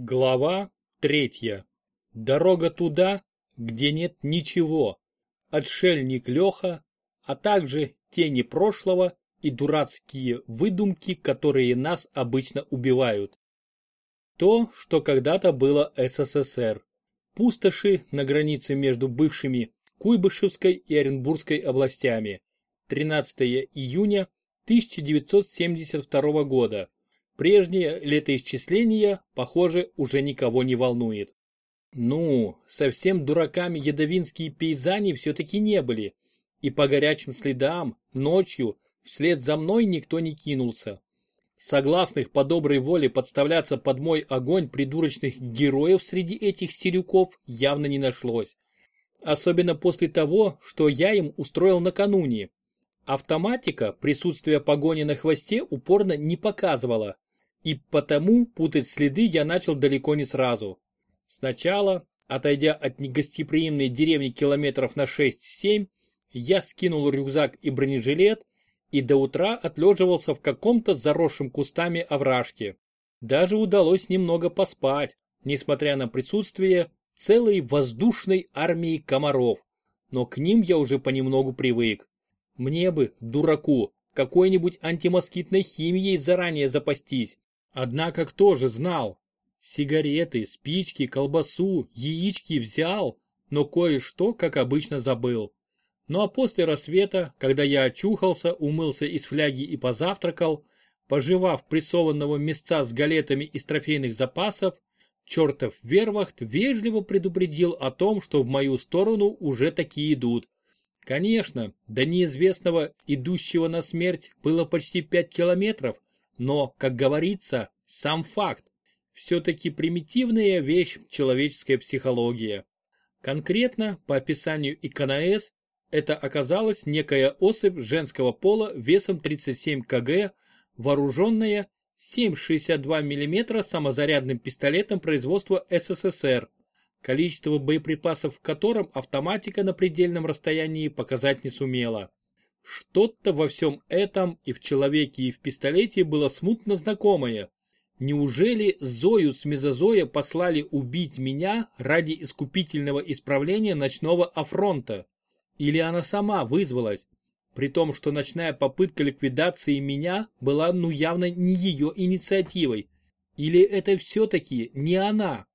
Глава третья. Дорога туда, где нет ничего. Отшельник Леха, а также тени прошлого и дурацкие выдумки, которые нас обычно убивают. То, что когда-то было СССР. Пустоши на границе между бывшими Куйбышевской и Оренбургской областями. 13 июня 1972 года. Прежнее летоисчисление, похоже, уже никого не волнует. Ну, совсем дураками ядовинские пейзани все-таки не были. И по горячим следам, ночью, вслед за мной никто не кинулся. Согласных по доброй воле подставляться под мой огонь придурочных героев среди этих стелюков явно не нашлось. Особенно после того, что я им устроил накануне. Автоматика присутствие погони на хвосте упорно не показывала, и потому путать следы я начал далеко не сразу. Сначала, отойдя от негостеприимной деревни километров на 6-7, я скинул рюкзак и бронежилет и до утра отлеживался в каком-то заросшем кустами овражке. Даже удалось немного поспать, несмотря на присутствие целой воздушной армии комаров, но к ним я уже понемногу привык. Мне бы, дураку, какой-нибудь антимоскитной химией заранее запастись, Однако кто же знал? Сигареты, спички, колбасу, яички взял, но кое-что, как обычно, забыл. Ну а после рассвета, когда я очухался, умылся из фляги и позавтракал, пожевав прессованного мясца с галетами из трофейных запасов, чертов вервахт вежливо предупредил о том, что в мою сторону уже такие идут. Конечно, до неизвестного, идущего на смерть, было почти пять километров, но, как говорится, сам факт все-таки примитивная вещь человеческая психология. Конкретно, по описанию ИКНС, это оказалась некая особь женского пола весом 37 кг, вооруженная 7,62 мм самозарядным пистолетом производства СССР, количество боеприпасов в котором автоматика на предельном расстоянии показать не сумела. Что-то во всем этом и в человеке, и в пистолете было смутно знакомое. Неужели Зою с Мезозоя послали убить меня ради искупительного исправления ночного афронта? Или она сама вызвалась? При том, что ночная попытка ликвидации меня была ну явно не ее инициативой. Или это все-таки не она?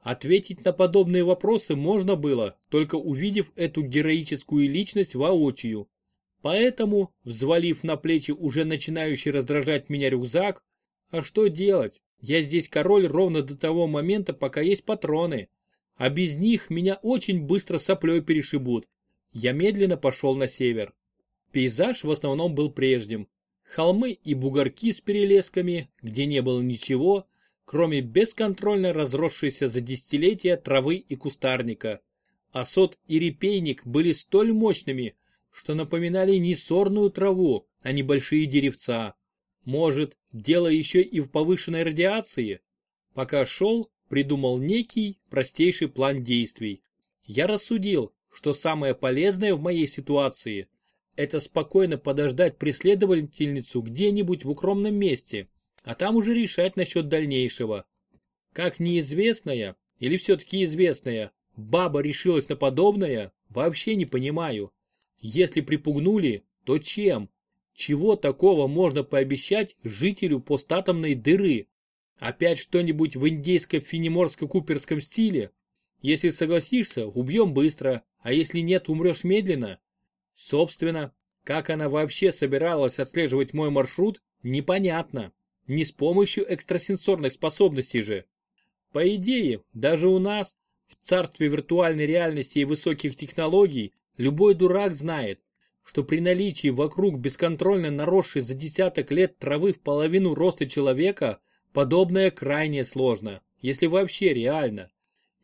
Ответить на подобные вопросы можно было, только увидев эту героическую личность воочию. Поэтому, взвалив на плечи уже начинающий раздражать меня рюкзак, а что делать? Я здесь король ровно до того момента, пока есть патроны. А без них меня очень быстро соплей перешибут. Я медленно пошел на север. Пейзаж в основном был прежним. Холмы и бугорки с перелесками, где не было ничего, кроме бесконтрольно разросшейся за десятилетия травы и кустарника. Осот и репейник были столь мощными, что напоминали не сорную траву, а небольшие деревца. Может, дело еще и в повышенной радиации? Пока шел, придумал некий простейший план действий. Я рассудил, что самое полезное в моей ситуации – это спокойно подождать преследовательницу где-нибудь в укромном месте, а там уже решать насчет дальнейшего. Как неизвестная, или все-таки известная, баба решилась на подобное, вообще не понимаю. Если припугнули, то чем? Чего такого можно пообещать жителю постатомной дыры? Опять что-нибудь в индейско-финеморско-куперском стиле? Если согласишься, убьем быстро, а если нет, умрешь медленно. Собственно, как она вообще собиралась отслеживать мой маршрут, непонятно. Не с помощью экстрасенсорных способностей же. По идее, даже у нас, в царстве виртуальной реальности и высоких технологий, Любой дурак знает, что при наличии вокруг бесконтрольно наросшей за десяток лет травы в половину роста человека, подобное крайне сложно, если вообще реально.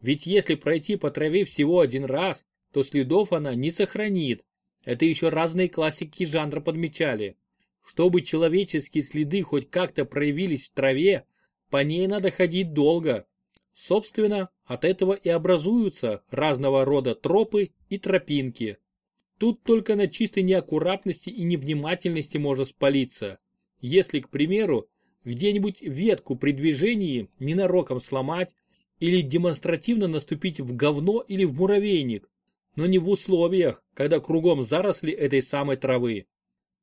Ведь если пройти по траве всего один раз, то следов она не сохранит. Это еще разные классики жанра подмечали. Чтобы человеческие следы хоть как-то проявились в траве, по ней надо ходить долго. Собственно, от этого и образуются разного рода тропы и тропинки. Тут только на чистой неаккуратности и невнимательности можно спалиться. Если, к примеру, где-нибудь ветку при движении ненароком сломать или демонстративно наступить в говно или в муравейник, но не в условиях, когда кругом заросли этой самой травы.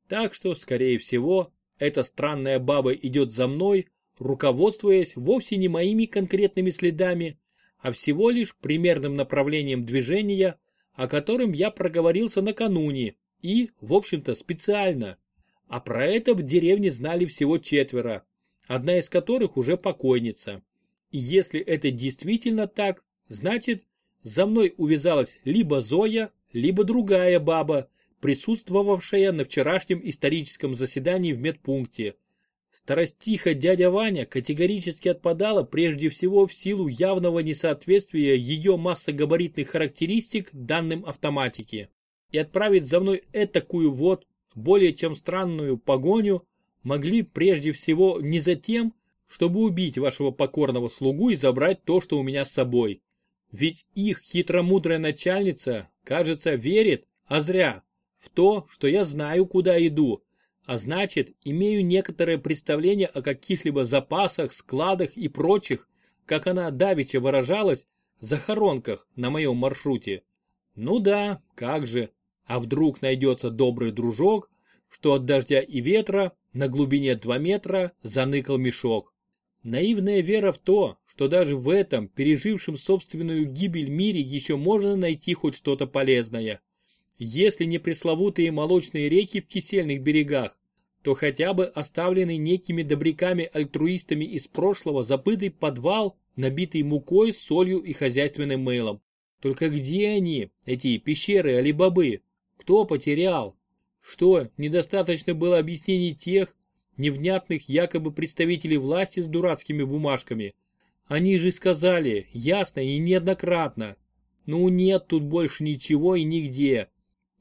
Так что, скорее всего, эта странная баба идет за мной, руководствуясь вовсе не моими конкретными следами, а всего лишь примерным направлением движения, о котором я проговорился накануне и, в общем-то, специально. А про это в деревне знали всего четверо, одна из которых уже покойница. И если это действительно так, значит, за мной увязалась либо Зоя, либо другая баба, присутствовавшая на вчерашнем историческом заседании в медпункте. Старостиха дядя Ваня категорически отпадала прежде всего в силу явного несоответствия ее массогабаритных характеристик данным автоматики. И отправить за мной этакую вот, более чем странную погоню, могли прежде всего не за тем, чтобы убить вашего покорного слугу и забрать то, что у меня с собой. Ведь их хитромудрая начальница, кажется, верит, а зря, в то, что я знаю, куда иду, а значит, имею некоторое представление о каких-либо запасах, складах и прочих, как она давеча выражалась, захоронках на моем маршруте. Ну да, как же, а вдруг найдется добрый дружок, что от дождя и ветра на глубине 2 метра заныкал мешок. Наивная вера в то, что даже в этом, пережившем собственную гибель мире еще можно найти хоть что-то полезное. Если не пресловутые молочные реки в кисельных берегах, то хотя бы оставленный некими добряками-альтруистами из прошлого забытый подвал, набитый мукой, солью и хозяйственным мылом. Только где они, эти пещеры Алибабы? Кто потерял? Что, недостаточно было объяснений тех, невнятных якобы представителей власти с дурацкими бумажками? Они же сказали, ясно и неоднократно. Ну нет тут больше ничего и нигде.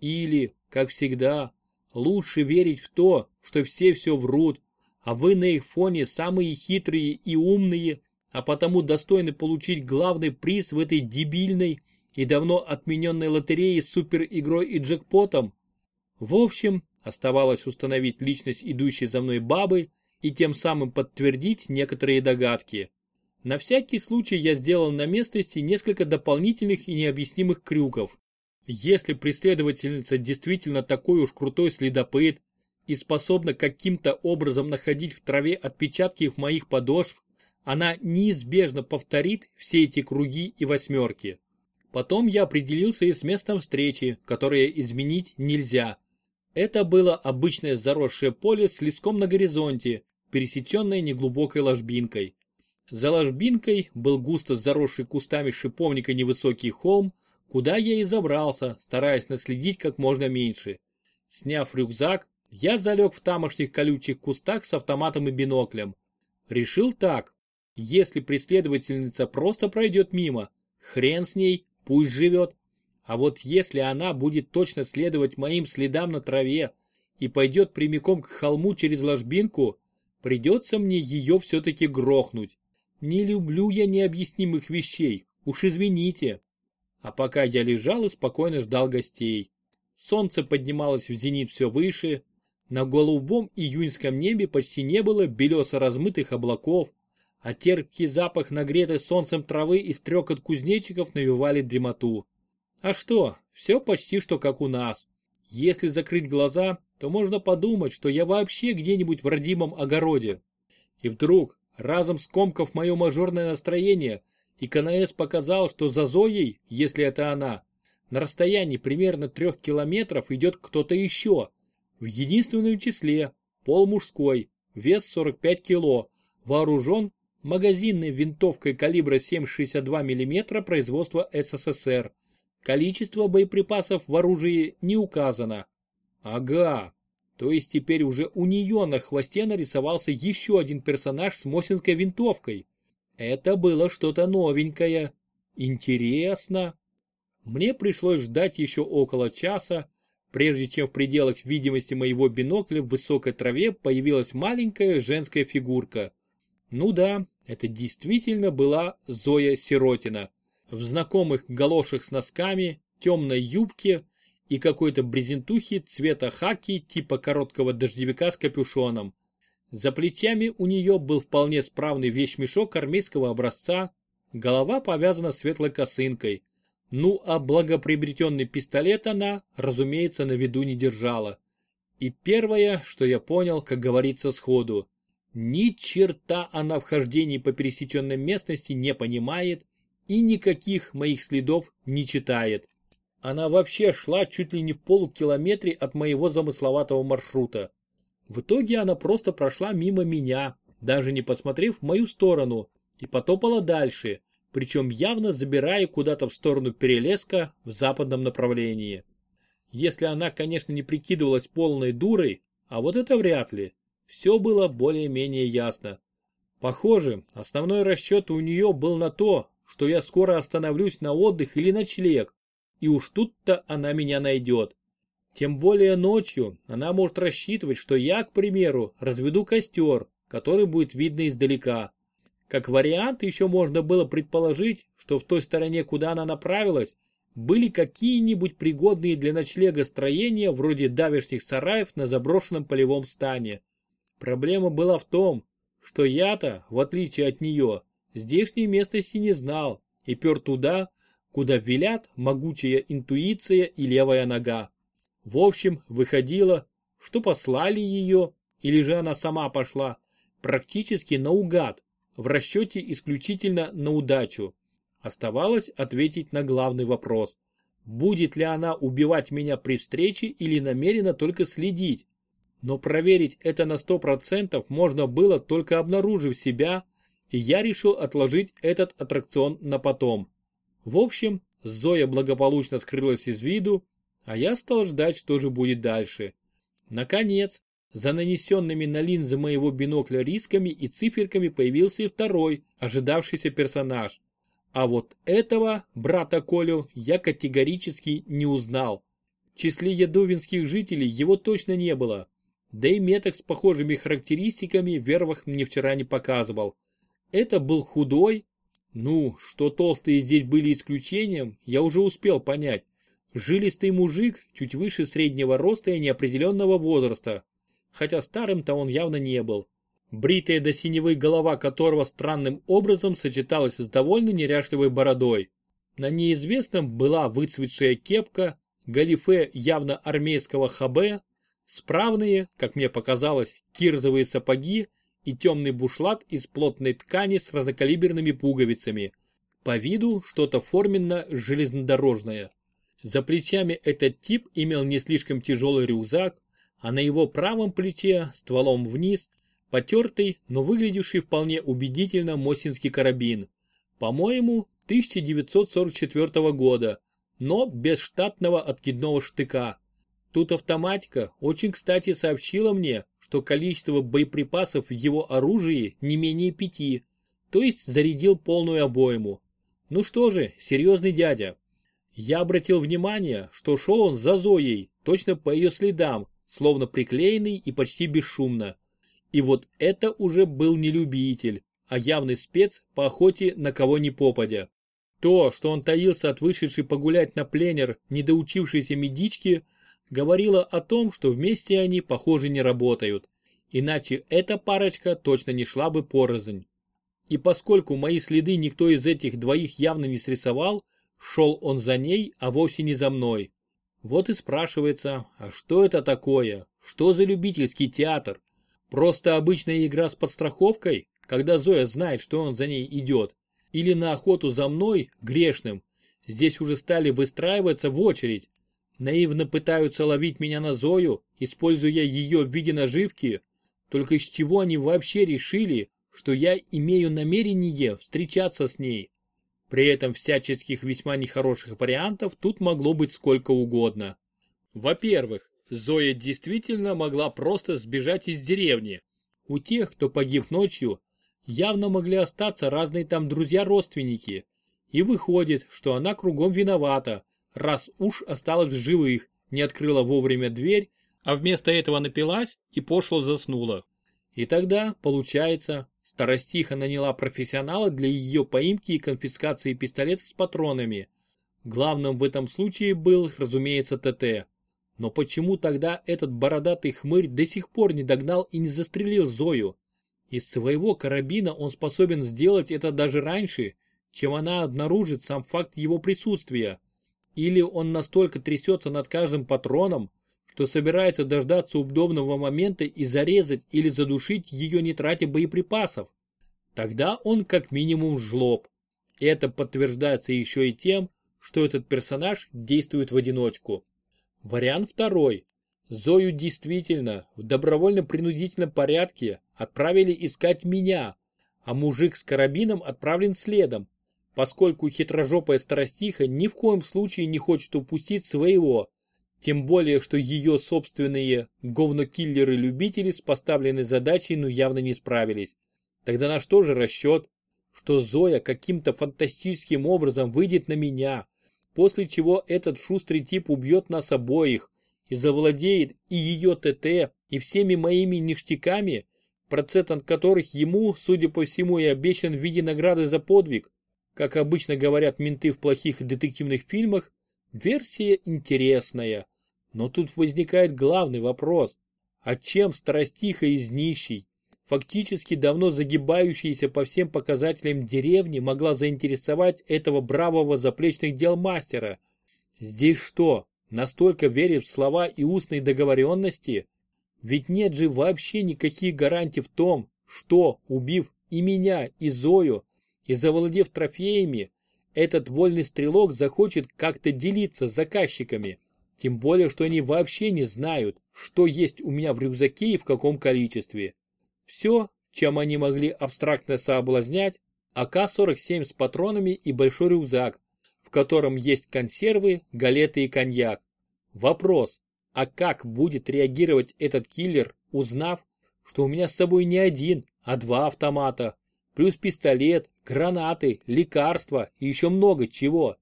Или, как всегда, лучше верить в то, что все все врут, а вы на их фоне самые хитрые и умные, а потому достойны получить главный приз в этой дебильной и давно отмененной лотерее с суперигрой и джекпотом. В общем, оставалось установить личность идущей за мной бабы и тем самым подтвердить некоторые догадки. На всякий случай я сделал на местности несколько дополнительных и необъяснимых крюков. Если преследовательница действительно такой уж крутой следопыт и способна каким-то образом находить в траве отпечатки моих подошв, она неизбежно повторит все эти круги и восьмерки. Потом я определился и с местом встречи, которое изменить нельзя. Это было обычное заросшее поле с леском на горизонте, пересеченное неглубокой ложбинкой. За ложбинкой был густо заросший кустами шиповника невысокий холм, куда я и забрался, стараясь наследить как можно меньше. Сняв рюкзак, я залег в тамошних колючих кустах с автоматом и биноклем. Решил так, если преследовательница просто пройдет мимо, хрен с ней, пусть живет. А вот если она будет точно следовать моим следам на траве и пойдет прямиком к холму через ложбинку, придется мне ее все-таки грохнуть. Не люблю я необъяснимых вещей, уж извините. А пока я лежал и спокойно ждал гостей. Солнце поднималось в зенит все выше. На голубом июньском небе почти не было белесо размытых облаков, а терпкий запах нагретой солнцем травы и стрекот кузнечиков навевали дремоту. А что, все почти что как у нас. Если закрыть глаза, то можно подумать, что я вообще где-нибудь в родимом огороде. И вдруг, разом скомкав мое мажорное настроение, и КНС показал, что за Зоей, если это она, на расстоянии примерно трех километров идет кто-то еще. В единственном числе, пол мужской, вес 45 кило, вооружен магазинной винтовкой калибра 7,62 мм производства СССР. Количество боеприпасов в оружии не указано. Ага, то есть теперь уже у нее на хвосте нарисовался еще один персонаж с мосинской винтовкой. Это было что-то новенькое. Интересно. Мне пришлось ждать еще около часа, прежде чем в пределах видимости моего бинокля в высокой траве появилась маленькая женская фигурка. Ну да, это действительно была Зоя Сиротина. В знакомых галошах с носками, темной юбке и какой-то брезентухе цвета хаки типа короткого дождевика с капюшоном. За плечами у нее был вполне справный вещмешок армейского образца, голова повязана светлой косынкой. Ну а благоприобретенный пистолет она, разумеется, на виду не держала. И первое, что я понял, как говорится сходу, ни черта она в хождении по пересеченной местности не понимает и никаких моих следов не читает. Она вообще шла чуть ли не в полукилометре от моего замысловатого маршрута. В итоге она просто прошла мимо меня, даже не посмотрев в мою сторону, и потопала дальше, причем явно забирая куда-то в сторону перелеска в западном направлении. Если она, конечно, не прикидывалась полной дурой, а вот это вряд ли, все было более-менее ясно. Похоже, основной расчет у нее был на то, что я скоро остановлюсь на отдых или ночлег, и уж тут-то она меня найдет. Тем более ночью она может рассчитывать, что я, к примеру, разведу костер, который будет видно издалека. Как вариант еще можно было предположить, что в той стороне, куда она направилась, были какие-нибудь пригодные для ночлега строения вроде давешних сараев на заброшенном полевом стане. Проблема была в том, что я-то, в отличие от нее, здешней местности не знал и пер туда, куда велят могучая интуиция и левая нога. В общем, выходило, что послали ее, или же она сама пошла, практически наугад, в расчете исключительно на удачу. Оставалось ответить на главный вопрос. Будет ли она убивать меня при встрече или намерена только следить, но проверить это на 100% можно было только обнаружив себя, и я решил отложить этот аттракцион на потом. В общем, Зоя благополучно скрылась из виду, а я стал ждать, что же будет дальше. Наконец, за нанесенными на линзы моего бинокля рисками и циферками появился и второй, ожидавшийся персонаж. А вот этого, брата Колю, я категорически не узнал. В числе ядовинских жителей его точно не было. Да и меток с похожими характеристиками Вервах мне вчера не показывал. Это был худой. Ну, что толстые здесь были исключением, я уже успел понять. Жилистый мужик, чуть выше среднего роста и неопределенного возраста. Хотя старым-то он явно не был. Бритая до синевой голова которого странным образом сочеталась с довольно неряшливой бородой. На неизвестном была выцветшая кепка, галифе явно армейского хабе, Справные, как мне показалось, кирзовые сапоги и темный бушлат из плотной ткани с разнокалиберными пуговицами. По виду что-то форменно железнодорожное. За плечами этот тип имел не слишком тяжелый рюкзак, а на его правом плече, стволом вниз, потертый, но выглядевший вполне убедительно Мосинский карабин. По-моему, 1944 года, но без штатного откидного штыка. Тут автоматика очень кстати сообщила мне, что количество боеприпасов в его оружии не менее пяти, то есть зарядил полную обойму. Ну что же, серьезный дядя. Я обратил внимание, что шел он за Зоей, точно по ее следам, словно приклеенный и почти бесшумно. И вот это уже был не любитель, а явный спец по охоте на кого ни попадя. То, что он таился от вышедшей погулять на пленер недоучившейся медички – говорила о том, что вместе они, похоже, не работают. Иначе эта парочка точно не шла бы порознь. И поскольку мои следы никто из этих двоих явно не срисовал, шел он за ней, а вовсе не за мной. Вот и спрашивается, а что это такое? Что за любительский театр? Просто обычная игра с подстраховкой, когда Зоя знает, что он за ней идет? Или на охоту за мной, грешным? Здесь уже стали выстраиваться в очередь, наивно пытаются ловить меня на Зою, используя ее в виде наживки, только с чего они вообще решили, что я имею намерение встречаться с ней. При этом всяческих весьма нехороших вариантов тут могло быть сколько угодно. Во-первых, Зоя действительно могла просто сбежать из деревни. У тех, кто погиб ночью, явно могли остаться разные там друзья-родственники. И выходит, что она кругом виновата, раз уж осталась в живых, не открыла вовремя дверь, а вместо этого напилась и пошло заснула. И тогда, получается, старостиха наняла профессионала для ее поимки и конфискации пистолета с патронами. Главным в этом случае был, разумеется, ТТ. Но почему тогда этот бородатый хмырь до сих пор не догнал и не застрелил Зою? Из своего карабина он способен сделать это даже раньше, чем она обнаружит сам факт его присутствия. Или он настолько трясется над каждым патроном, что собирается дождаться удобного момента и зарезать или задушить ее не тратя боеприпасов. Тогда он как минимум жлоб. Это подтверждается еще и тем, что этот персонаж действует в одиночку. Вариант второй. Зою действительно в добровольно-принудительном порядке отправили искать меня, а мужик с карабином отправлен следом, поскольку хитрожопая старостиха ни в коем случае не хочет упустить своего, тем более, что ее собственные говнокиллеры-любители с поставленной задачей ну явно не справились. Тогда на что же расчет? Что Зоя каким-то фантастическим образом выйдет на меня, после чего этот шустрый тип убьет нас обоих и завладеет и ее ТТ, и всеми моими ништяками, процент от которых ему, судя по всему, и обещан в виде награды за подвиг. Как обычно говорят менты в плохих детективных фильмах, версия интересная. Но тут возникает главный вопрос. А чем старостиха из нищей, фактически давно загибающаяся по всем показателям деревни, могла заинтересовать этого бравого заплечных дел мастера? Здесь что, настолько верит в слова и устные договоренности? Ведь нет же вообще никаких гарантий в том, что, убив и меня, и Зою, и завладев трофеями, этот вольный стрелок захочет как-то делиться с заказчиками. Тем более, что они вообще не знают, что есть у меня в рюкзаке и в каком количестве. Все, чем они могли абстрактно соблазнять, АК-47 с патронами и большой рюкзак, в котором есть консервы, галеты и коньяк. Вопрос, а как будет реагировать этот киллер, узнав, что у меня с собой не один, а два автомата, плюс пистолет, гранаты, лекарства и еще много чего.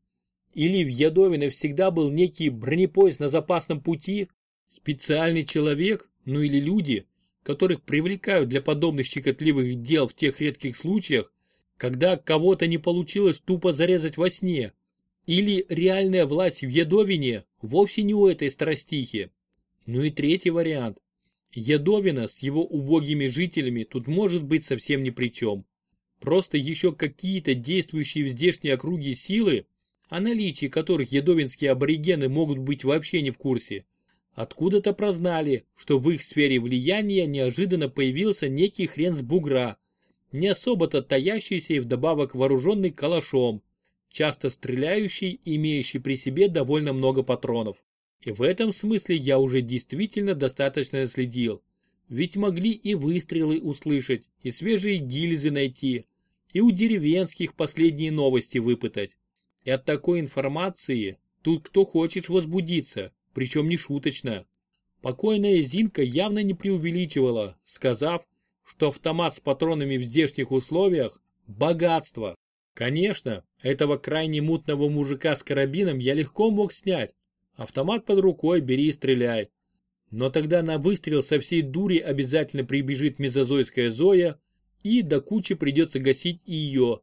Или в Ядовино всегда был некий бронепоезд на запасном пути? Специальный человек, ну или люди, которых привлекают для подобных щекотливых дел в тех редких случаях, когда кого-то не получилось тупо зарезать во сне. Или реальная власть в Ядовине вовсе не у этой страстихи. Ну и третий вариант. Ядовина с его убогими жителями тут может быть совсем ни при чем. Просто еще какие-то действующие в здешней округе силы о наличии которых едовинские аборигены могут быть вообще не в курсе, откуда-то прознали, что в их сфере влияния неожиданно появился некий хрен с бугра, не особо-то таящийся и вдобавок вооруженный калашом, часто стреляющий и имеющий при себе довольно много патронов. И в этом смысле я уже действительно достаточно следил. Ведь могли и выстрелы услышать, и свежие гильзы найти, и у деревенских последние новости выпытать. И от такой информации тут кто хочет возбудиться, причем не шуточно. Покойная Зинка явно не преувеличивала, сказав, что автомат с патронами в здешних условиях – богатство. Конечно, этого крайне мутного мужика с карабином я легко мог снять. Автомат под рукой, бери и стреляй. Но тогда на выстрел со всей дури обязательно прибежит мезозойская Зоя, и до кучи придется гасить и ее,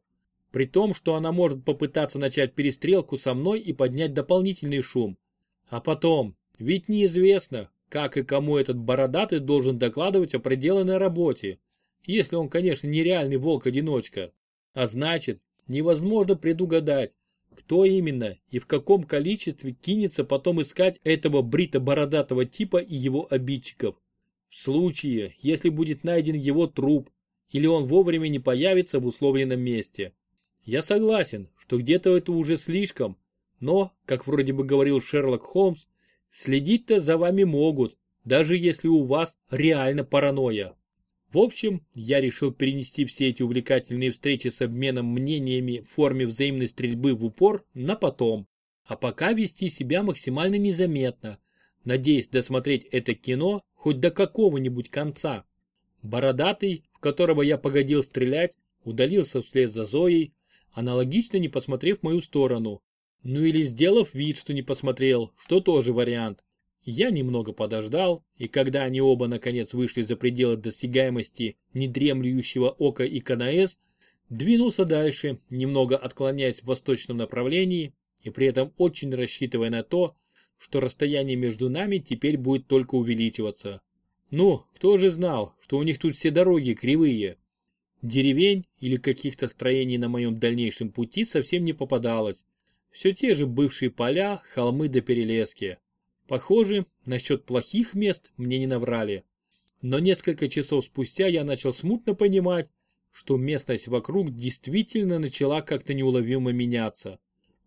при том, что она может попытаться начать перестрелку со мной и поднять дополнительный шум. А потом, ведь неизвестно, как и кому этот бородатый должен докладывать о проделанной работе, если он, конечно, нереальный волк-одиночка. А значит, невозможно предугадать, кто именно и в каком количестве кинется потом искать этого брито-бородатого типа и его обидчиков. В случае, если будет найден его труп, или он вовремя не появится в условленном месте. Я согласен, что где-то это уже слишком, но, как вроде бы говорил Шерлок Холмс, следить-то за вами могут, даже если у вас реально паранойя. В общем, я решил перенести все эти увлекательные встречи с обменом мнениями в форме взаимной стрельбы в упор на потом, а пока вести себя максимально незаметно, надеясь досмотреть это кино хоть до какого-нибудь конца. Бородатый, в которого я погодил стрелять, удалился вслед за Зоей, аналогично не посмотрев в мою сторону. Ну или сделав вид, что не посмотрел, что тоже вариант. Я немного подождал, и когда они оба наконец вышли за пределы досягаемости недремлющего ока и КНС, двинулся дальше, немного отклоняясь в восточном направлении и при этом очень рассчитывая на то, что расстояние между нами теперь будет только увеличиваться. Ну, кто же знал, что у них тут все дороги кривые. Деревень или каких-то строений на моем дальнейшем пути совсем не попадалось. Все те же бывшие поля, холмы да перелески. Похоже, насчет плохих мест мне не наврали. Но несколько часов спустя я начал смутно понимать, что местность вокруг действительно начала как-то неуловимо меняться.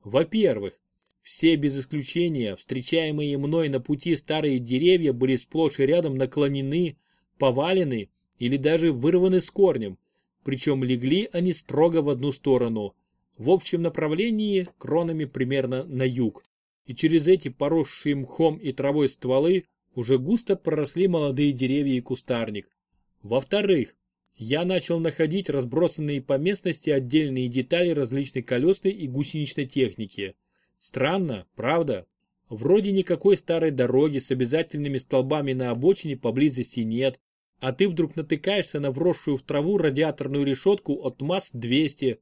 Во-первых, все без исключения встречаемые мной на пути старые деревья были сплошь и рядом наклонены, повалены или даже вырваны с корнем, причем легли они строго в одну сторону, в общем направлении кронами примерно на юг. И через эти поросшие мхом и травой стволы уже густо проросли молодые деревья и кустарник. Во-вторых, я начал находить разбросанные по местности отдельные детали различной колесной и гусеничной техники. Странно, правда? Вроде никакой старой дороги с обязательными столбами на обочине поблизости нет, а ты вдруг натыкаешься на вросшую в траву радиаторную решетку от МАЗ-200,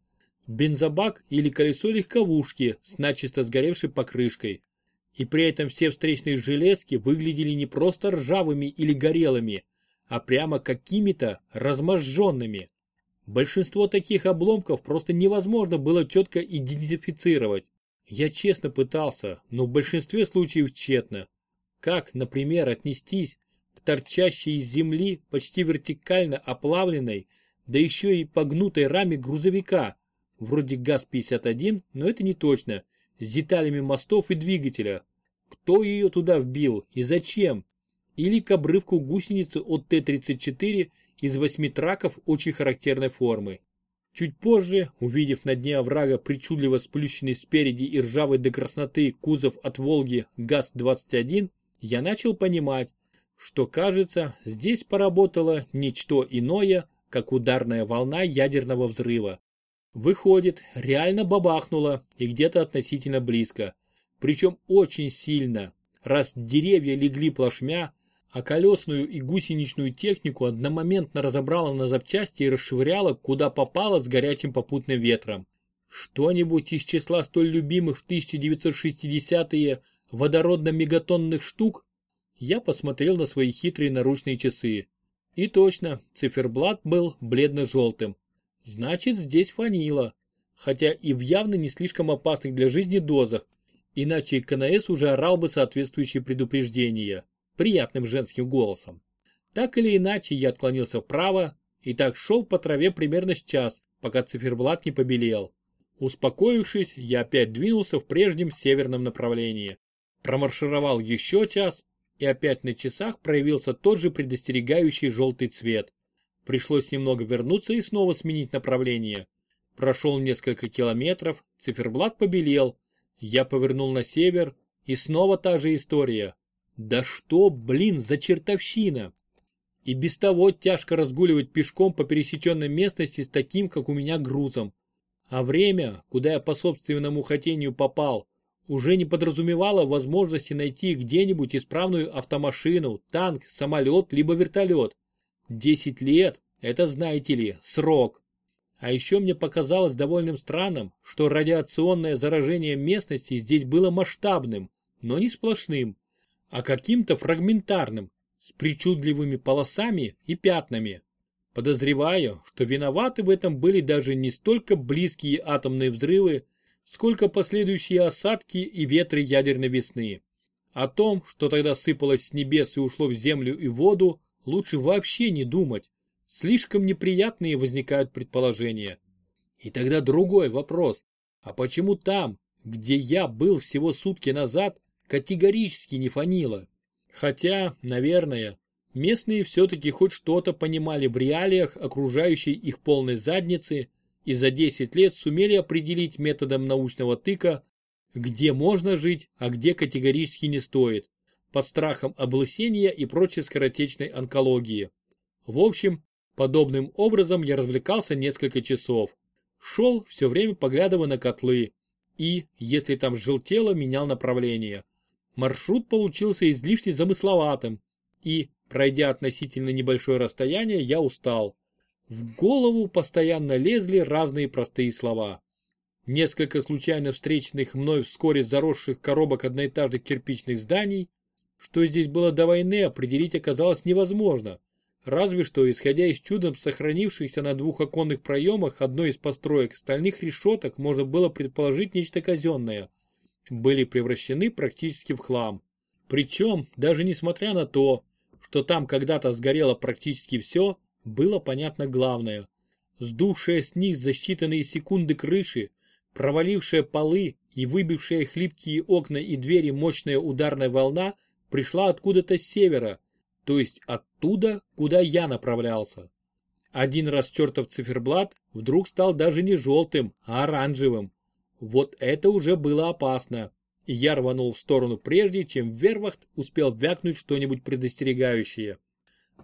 бензобак или колесо легковушки с начисто сгоревшей покрышкой. И при этом все встречные железки выглядели не просто ржавыми или горелыми, а прямо какими-то разможженными. Большинство таких обломков просто невозможно было четко идентифицировать. Я честно пытался, но в большинстве случаев тщетно. Как, например, отнестись торчащей из земли почти вертикально оплавленной, да еще и погнутой раме грузовика, вроде ГАЗ-51, но это не точно, с деталями мостов и двигателя. Кто ее туда вбил и зачем? Или к обрывку гусеницы от Т-34 из восьми траков очень характерной формы. Чуть позже, увидев на дне оврага причудливо сплющенный спереди и ржавый до красноты кузов от Волги ГАЗ-21, я начал понимать, что, кажется, здесь поработало ничто иное, как ударная волна ядерного взрыва. Выходит, реально бабахнуло и где-то относительно близко. Причем очень сильно, раз деревья легли плашмя, а колесную и гусеничную технику одномоментно разобрала на запчасти и расшвыряла, куда попало с горячим попутным ветром. Что-нибудь из числа столь любимых в 1960-е водородно-мегатонных штук? Я посмотрел на свои хитрые наручные часы. И точно, циферблат был бледно-желтым. Значит, здесь фанила. Хотя и в явно не слишком опасных для жизни дозах. Иначе КНС уже орал бы соответствующие предупреждения приятным женским голосом. Так или иначе я отклонился вправо и так шел по траве примерно с час, пока циферблат не побелел. Успокоившись, я опять двинулся в прежнем северном направлении. Промаршировал еще час, и опять на часах проявился тот же предостерегающий желтый цвет. Пришлось немного вернуться и снова сменить направление. Прошел несколько километров, циферблат побелел. Я повернул на север, и снова та же история. Да что, блин, за чертовщина? И без того тяжко разгуливать пешком по пересеченной местности с таким, как у меня, грузом. А время, куда я по собственному хотению попал, уже не подразумевало возможности найти где-нибудь исправную автомашину, танк, самолет, либо вертолет. Десять лет – это, знаете ли, срок. А еще мне показалось довольным странным, что радиационное заражение местности здесь было масштабным, но не сплошным а каким-то фрагментарным, с причудливыми полосами и пятнами. Подозреваю, что виноваты в этом были даже не столько близкие атомные взрывы, сколько последующие осадки и ветры ядерной весны. О том, что тогда сыпалось с небес и ушло в землю и воду, лучше вообще не думать. Слишком неприятные возникают предположения. И тогда другой вопрос. А почему там, где я был всего сутки назад, категорически не фанило. Хотя, наверное, местные все-таки хоть что-то понимали в реалиях окружающей их полной задницы и за 10 лет сумели определить методом научного тыка, где можно жить, а где категорически не стоит, под страхом облысения и прочей скоротечной онкологии. В общем, подобным образом я развлекался несколько часов. Шел все время поглядывая на котлы и, если там желтело, менял направление. Маршрут получился излишне замысловатым, и, пройдя относительно небольшое расстояние, я устал. В голову постоянно лезли разные простые слова. несколько случайно встреченных мной вскоре заросших коробок одноэтажных кирпичных зданий. Что здесь было до войны, определить оказалось невозможно. Разве что, исходя из чудом сохранившихся на двух оконных проемах одной из построек стальных решеток, можно было предположить нечто казенное. Были превращены практически в хлам. Причем, даже несмотря на то, что там когда-то сгорело практически все, было понятно главное. Сдувшая с них за считанные секунды крыши, провалившая полы и выбившая хлипкие окна и двери мощная ударная волна пришла откуда-то с севера, то есть оттуда, куда я направлялся. Один раз чертов циферблат вдруг стал даже не желтым, а оранжевым. Вот это уже было опасно, и я рванул в сторону прежде, чем Вервахт успел вякнуть что-нибудь предостерегающее.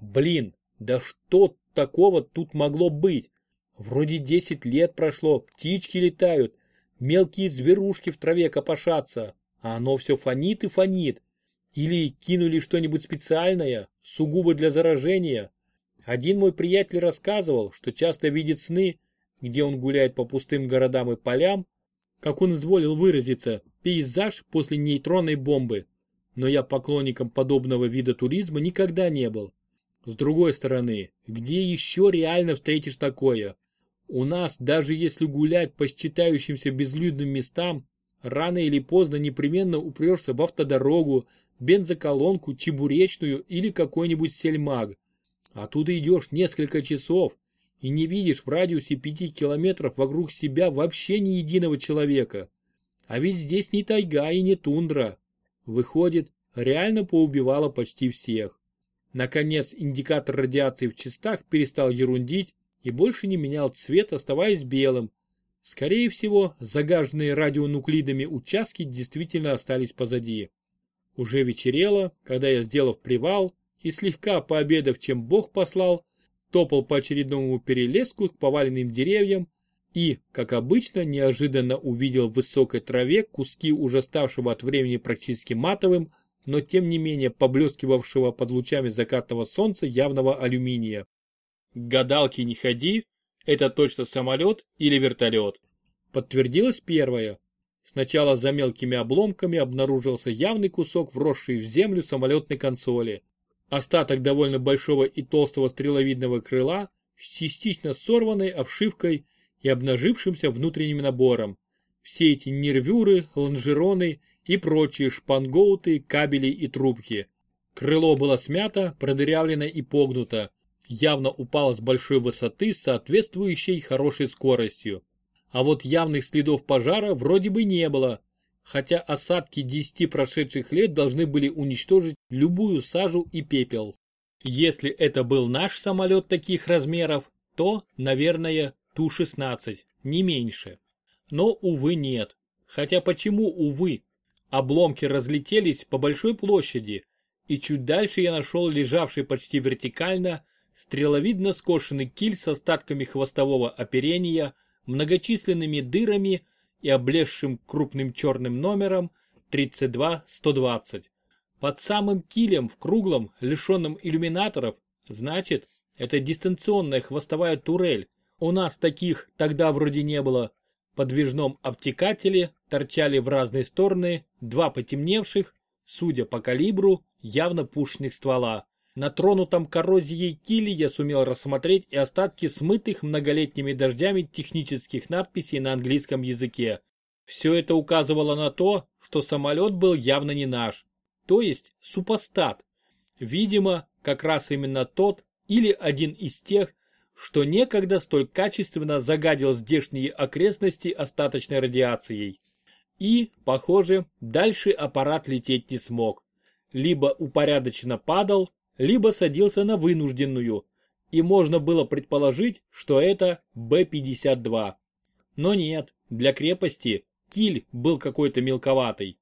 Блин, да что такого тут могло быть? Вроде десять лет прошло, птички летают, мелкие зверушки в траве копошатся, а оно все фонит и фонит. Или кинули что-нибудь специальное, сугубо для заражения. Один мой приятель рассказывал, что часто видит сны, где он гуляет по пустым городам и полям, как он изволил выразиться, пейзаж после нейтронной бомбы. Но я поклонником подобного вида туризма никогда не был. С другой стороны, где еще реально встретишь такое? У нас, даже если гулять по считающимся безлюдным местам, рано или поздно непременно упрешься в автодорогу, бензоколонку, чебуречную или какой-нибудь сельмаг. Оттуда идешь несколько часов и не видишь в радиусе пяти километров вокруг себя вообще ни единого человека. А ведь здесь не тайга и не тундра. Выходит, реально поубивало почти всех. Наконец индикатор радиации в частах перестал ерундить и больше не менял цвет, оставаясь белым. Скорее всего, загаженные радионуклидами участки действительно остались позади. Уже вечерело, когда я, сделав привал и слегка пообедав, чем Бог послал, топал по очередному перелеску к поваленным деревьям и, как обычно, неожиданно увидел в высокой траве куски уже ставшего от времени практически матовым, но тем не менее поблескивавшего под лучами закатного солнца явного алюминия. Гадалки не ходи, это точно самолет или вертолет. Подтвердилось первое. Сначала за мелкими обломками обнаружился явный кусок вросшей в землю самолетной консоли. Остаток довольно большого и толстого стреловидного крыла с частично сорванной обшивкой и обнажившимся внутренним набором. Все эти нервюры, лонжероны и прочие шпангоуты, кабели и трубки. Крыло было смято, продырявлено и погнуто. Явно упало с большой высоты с соответствующей хорошей скоростью. А вот явных следов пожара вроде бы не было, хотя осадки 10 прошедших лет должны были уничтожить любую сажу и пепел. Если это был наш самолет таких размеров, то, наверное, Ту-16, не меньше. Но, увы, нет. Хотя почему, увы? Обломки разлетелись по большой площади, и чуть дальше я нашел лежавший почти вертикально стреловидно скошенный киль с остатками хвостового оперения, многочисленными дырами и облезшим крупным черным номером 32120. Под самым килем в круглом, лишенном иллюминаторов, значит, это дистанционная хвостовая турель. У нас таких тогда вроде не было. Подвижном обтекателе торчали в разные стороны два потемневших, судя по калибру, явно пушных ствола. На тронутом коррозией киле я сумел рассмотреть и остатки смытых многолетними дождями технических надписей на английском языке. Все это указывало на то, что самолет был явно не наш, то есть супостат. Видимо, как раз именно тот или один из тех, что некогда столь качественно загадил здешние окрестности остаточной радиацией. И, похоже, дальше аппарат лететь не смог. Либо упорядоченно падал, либо садился на вынужденную, и можно было предположить, что это Б-52. Но нет, для крепости киль был какой-то мелковатый.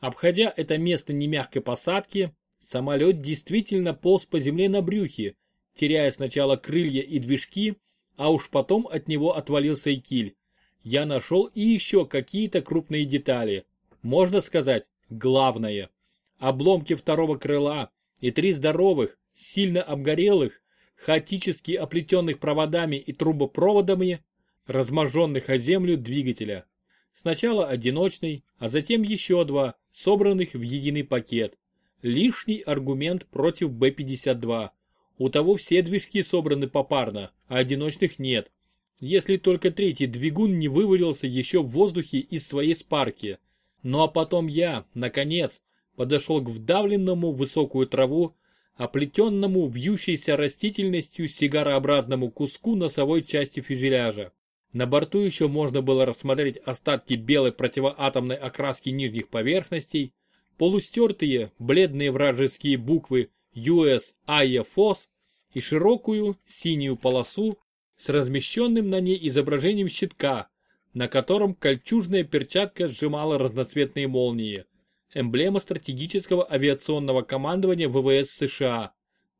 Обходя это место немягкой посадки, самолет действительно полз по земле на брюхе, теряя сначала крылья и движки, а уж потом от него отвалился и киль. Я нашел и еще какие-то крупные детали. Можно сказать, главное. Обломки второго крыла, и три здоровых, сильно обгорелых, хаотически оплетенных проводами и трубопроводами, разможенных о землю двигателя. Сначала одиночный, а затем еще два, собранных в единый пакет. Лишний аргумент против Б-52. У того все движки собраны попарно, а одиночных нет. Если только третий двигун не вывалился еще в воздухе из своей спарки. Ну а потом я, наконец, подошел к вдавленному высокую траву, оплетенному вьющейся растительностью сигарообразному куску носовой части фюзеляжа. На борту еще можно было рассмотреть остатки белой противоатомной окраски нижних поверхностей, полустертые бледные вражеские буквы US AEFOS и широкую синюю полосу с размещенным на ней изображением щитка, на котором кольчужная перчатка сжимала разноцветные молнии. Эмблема стратегического авиационного командования ВВС США.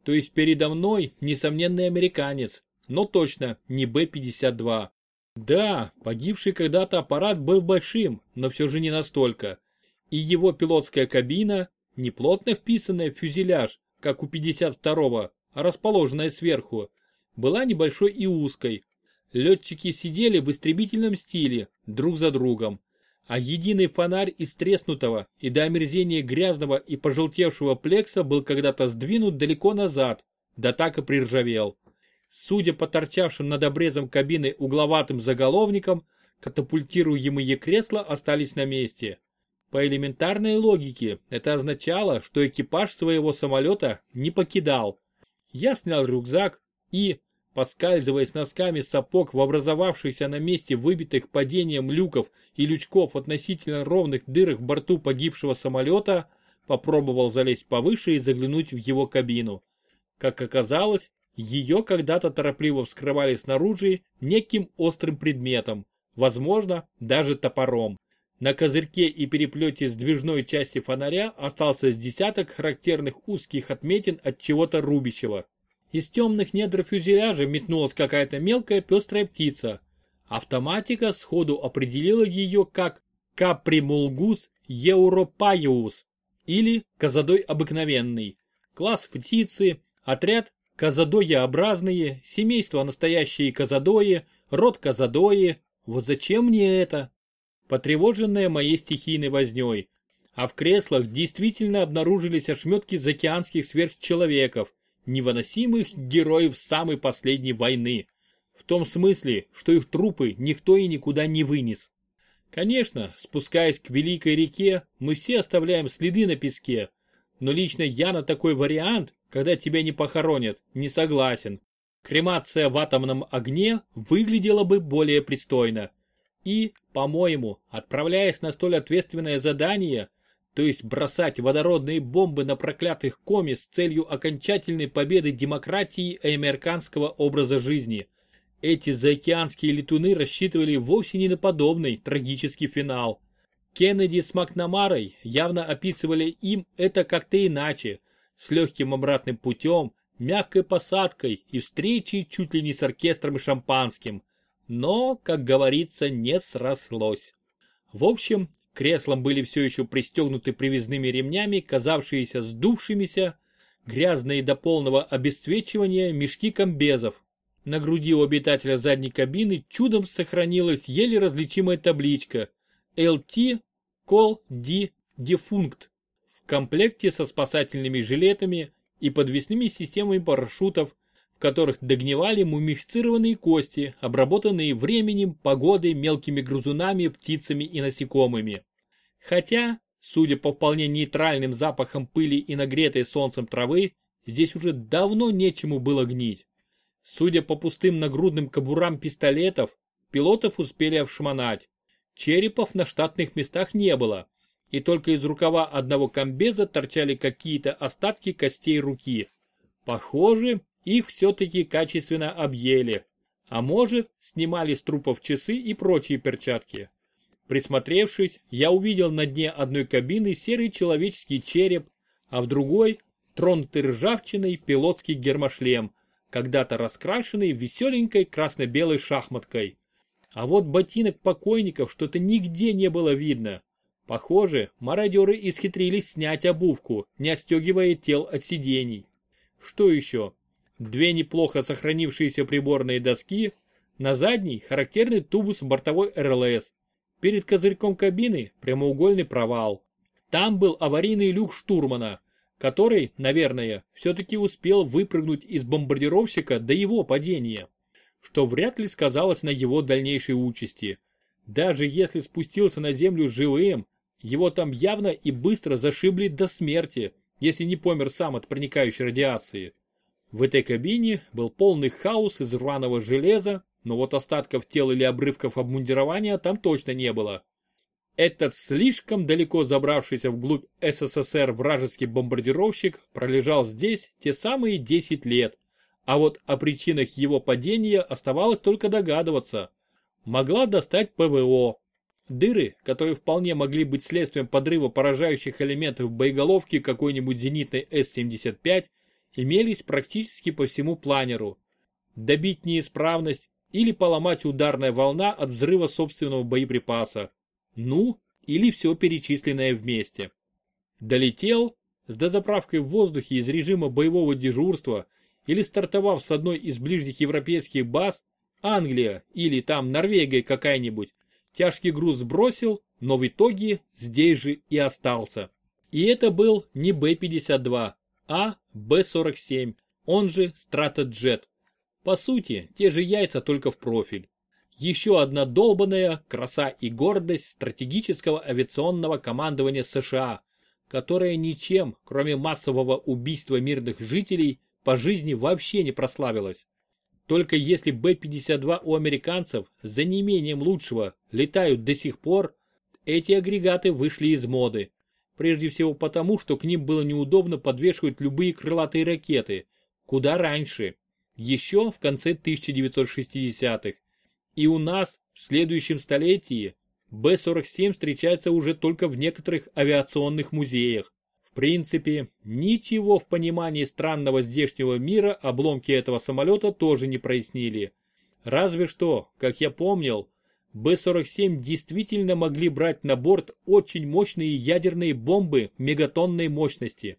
То есть передо мной несомненный американец, но точно не Б-52. Да, погибший когда-то аппарат был большим, но все же не настолько. И его пилотская кабина, не плотно вписанная в фюзеляж, как у 52-го, а расположенная сверху, была небольшой и узкой. Летчики сидели в истребительном стиле, друг за другом. А единый фонарь из треснутого и до омерзения грязного и пожелтевшего плекса был когда-то сдвинут далеко назад, да так и приржавел. Судя по торчавшим над обрезом кабины угловатым заголовникам, катапультируемые кресла остались на месте. По элементарной логике это означало, что экипаж своего самолета не покидал. Я снял рюкзак и, поскальзываясь носками сапог в образовавшихся на месте выбитых падением люков и лючков относительно ровных дырах в борту погибшего самолета, попробовал залезть повыше и заглянуть в его кабину. Как оказалось, ее когда-то торопливо вскрывали снаружи неким острым предметом, возможно, даже топором. На козырьке и переплете сдвижной части фонаря остался с десяток характерных узких отметин от чего-то рубящего. Из темных недр фюзеляжа метнулась какая-то мелкая пестрая птица. Автоматика сходу определила ее как Капримулгус европаеус или козадой обыкновенный. Класс птицы, отряд Казадоеобразные, семейство настоящие казадои, род казадои. Вот зачем мне это? Потревоженная моей стихийной возней. А в креслах действительно обнаружились ошметки заокеанских сверхчеловеков, невыносимых героев самой последней войны. В том смысле, что их трупы никто и никуда не вынес. Конечно, спускаясь к Великой реке, мы все оставляем следы на песке, но лично я на такой вариант, когда тебя не похоронят, не согласен. Кремация в атомном огне выглядела бы более пристойно. И, по-моему, отправляясь на столь ответственное задание, то есть бросать водородные бомбы на проклятых коми с целью окончательной победы демократии и американского образа жизни, эти заокеанские летуны рассчитывали вовсе не на подобный трагический финал. Кеннеди с Макнамарой явно описывали им это как-то иначе, с легким обратным путем, мягкой посадкой и встречей чуть ли не с оркестром и шампанским. Но, как говорится, не срослось. В общем, креслам были все еще пристегнуты привязными ремнями, казавшиеся сдувшимися, грязные до полного обесцвечивания мешки комбезов. На груди у обитателя задней кабины чудом сохранилась еле различимая табличка LT Call D Defunct комплекте со спасательными жилетами и подвесными системами парашютов, в которых догнивали мумифицированные кости, обработанные временем, погодой, мелкими грызунами, птицами и насекомыми. Хотя, судя по вполне нейтральным запахам пыли и нагретой солнцем травы, здесь уже давно нечему было гнить. Судя по пустым нагрудным кобурам пистолетов, пилотов успели обшмонать. Черепов на штатных местах не было, и только из рукава одного комбеза торчали какие-то остатки костей руки. Похоже, их все-таки качественно объели. А может, снимали с трупов часы и прочие перчатки. Присмотревшись, я увидел на дне одной кабины серый человеческий череп, а в другой – тронутый ржавчиной пилотский гермошлем, когда-то раскрашенный веселенькой красно-белой шахматкой. А вот ботинок покойников что-то нигде не было видно. Похоже, мародеры исхитрились снять обувку, не отстегивая тел от сидений. Что еще? Две неплохо сохранившиеся приборные доски, на задней характерный тубус бортовой РЛС. Перед козырьком кабины прямоугольный провал. Там был аварийный люк штурмана, который, наверное, все-таки успел выпрыгнуть из бомбардировщика до его падения, что вряд ли сказалось на его дальнейшей участи. Даже если спустился на землю живым, его там явно и быстро зашибли до смерти, если не помер сам от проникающей радиации. В этой кабине был полный хаос из рваного железа, но вот остатков тел или обрывков обмундирования там точно не было. Этот слишком далеко забравшийся вглубь СССР вражеский бомбардировщик пролежал здесь те самые 10 лет, а вот о причинах его падения оставалось только догадываться. Могла достать ПВО. Дыры, которые вполне могли быть следствием подрыва поражающих элементов боеголовки какой-нибудь зенитной С-75, имелись практически по всему планеру. Добить неисправность или поломать ударная волна от взрыва собственного боеприпаса. Ну, или все перечисленное вместе. Долетел, с дозаправкой в воздухе из режима боевого дежурства или стартовав с одной из ближних европейских баз, Англия или там Норвегия какая-нибудь, тяжкий груз сбросил, но в итоге здесь же и остался. И это был не Б-52, а Б-47, он же Стратоджет. По сути, те же яйца только в профиль. Еще одна долбанная краса и гордость стратегического авиационного командования США, которое ничем, кроме массового убийства мирных жителей, по жизни вообще не прославилось. Только если Б-52 у американцев за неимением лучшего летают до сих пор, эти агрегаты вышли из моды. Прежде всего потому, что к ним было неудобно подвешивать любые крылатые ракеты, куда раньше, еще в конце 1960-х и у нас в следующем столетии Б-47 встречается уже только в некоторых авиационных музеях. В принципе, ничего в понимании странного здешнего мира обломки этого самолета тоже не прояснили. Разве что, как я помнил, Б-47 действительно могли брать на борт очень мощные ядерные бомбы мегатонной мощности.